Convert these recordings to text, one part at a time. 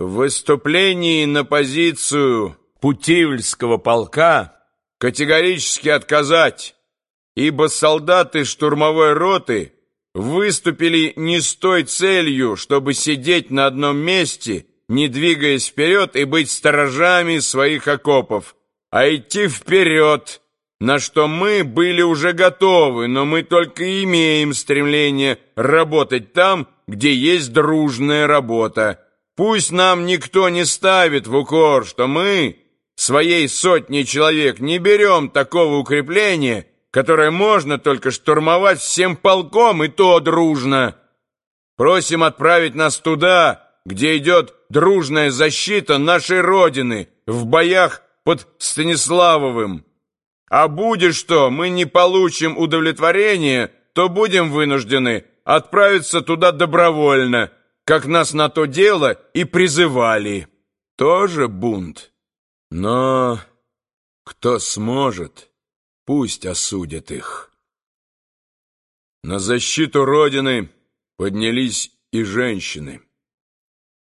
в выступлении на позицию Путивльского полка категорически отказать, ибо солдаты штурмовой роты выступили не с той целью, чтобы сидеть на одном месте, не двигаясь вперед и быть сторожами своих окопов, а идти вперед, на что мы были уже готовы, но мы только имеем стремление работать там, где есть дружная работа. Пусть нам никто не ставит в укор, что мы своей сотни человек не берем такого укрепления, которое можно только штурмовать всем полком, и то дружно. Просим отправить нас туда, где идет дружная защита нашей Родины в боях под Станиславовым. А будет что, мы не получим удовлетворения, то будем вынуждены отправиться туда добровольно, как нас на то дело и призывали. Тоже бунт. Но кто сможет, пусть осудят их. На защиту Родины поднялись и женщины.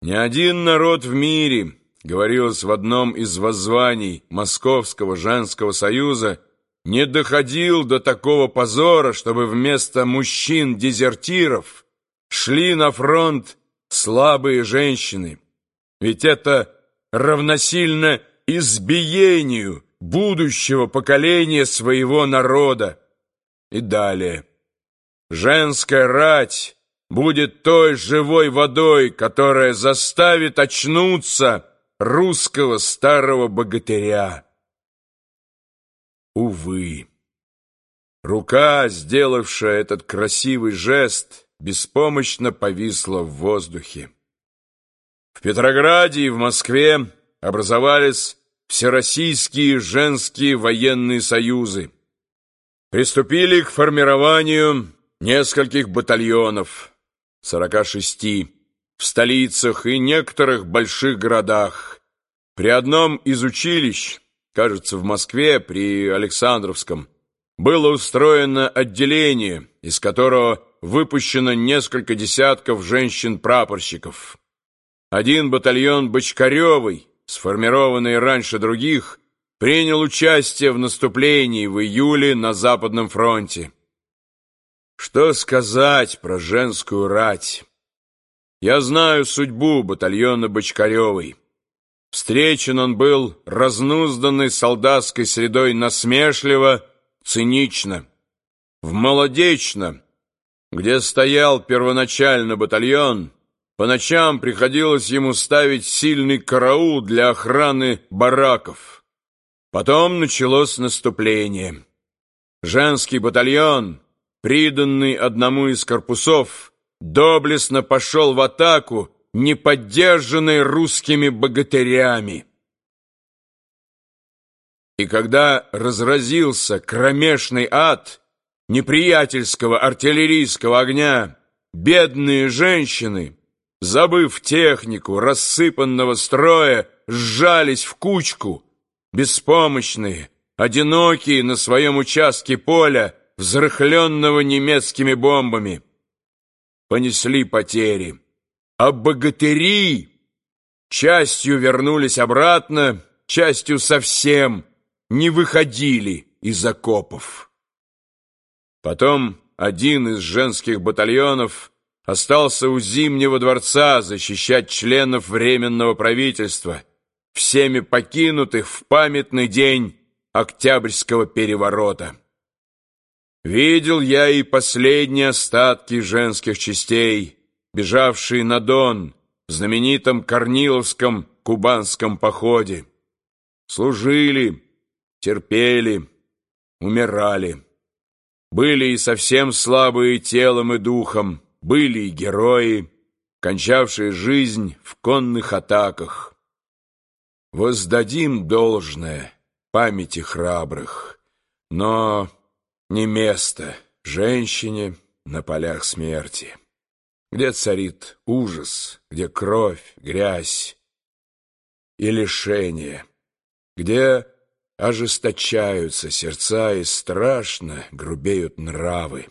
Ни один народ в мире говорилось в одном из воззваний Московского женского союза, не доходил до такого позора, чтобы вместо мужчин-дезертиров шли на фронт слабые женщины. Ведь это равносильно избиению будущего поколения своего народа. И далее. Женская рать будет той живой водой, которая заставит очнуться русского старого богатыря. Увы, рука, сделавшая этот красивый жест, беспомощно повисла в воздухе. В Петрограде и в Москве образовались Всероссийские женские военные союзы. Приступили к формированию нескольких батальонов, 46 в столицах и некоторых больших городах. При одном из училищ, кажется, в Москве, при Александровском, было устроено отделение, из которого выпущено несколько десятков женщин-прапорщиков. Один батальон Бочкаревой, сформированный раньше других, принял участие в наступлении в июле на Западном фронте. Что сказать про женскую рать? Я знаю судьбу батальона Бочкаревой. Встречен он был разнузданной солдатской средой насмешливо, цинично. В Молодечно, где стоял первоначально батальон, по ночам приходилось ему ставить сильный караул для охраны бараков. Потом началось наступление. Женский батальон, приданный одному из корпусов, доблестно пошел в атаку, не поддержанный русскими богатырями. И когда разразился кромешный ад неприятельского артиллерийского огня, бедные женщины, забыв технику рассыпанного строя, сжались в кучку, беспомощные, одинокие на своем участке поля, взрыхленного немецкими бомбами понесли потери, а богатыри частью вернулись обратно, частью совсем не выходили из окопов. Потом один из женских батальонов остался у Зимнего дворца защищать членов Временного правительства, всеми покинутых в памятный день Октябрьского переворота. Видел я и последние остатки женских частей, бежавшие на Дон в знаменитом Корниловском кубанском походе. Служили, терпели, умирали. Были и совсем слабые телом и духом, были и герои, кончавшие жизнь в конных атаках. Воздадим должное памяти храбрых, но не место женщине на полях смерти, где царит ужас, где кровь, грязь и лишение, где ожесточаются сердца и страшно грубеют нравы.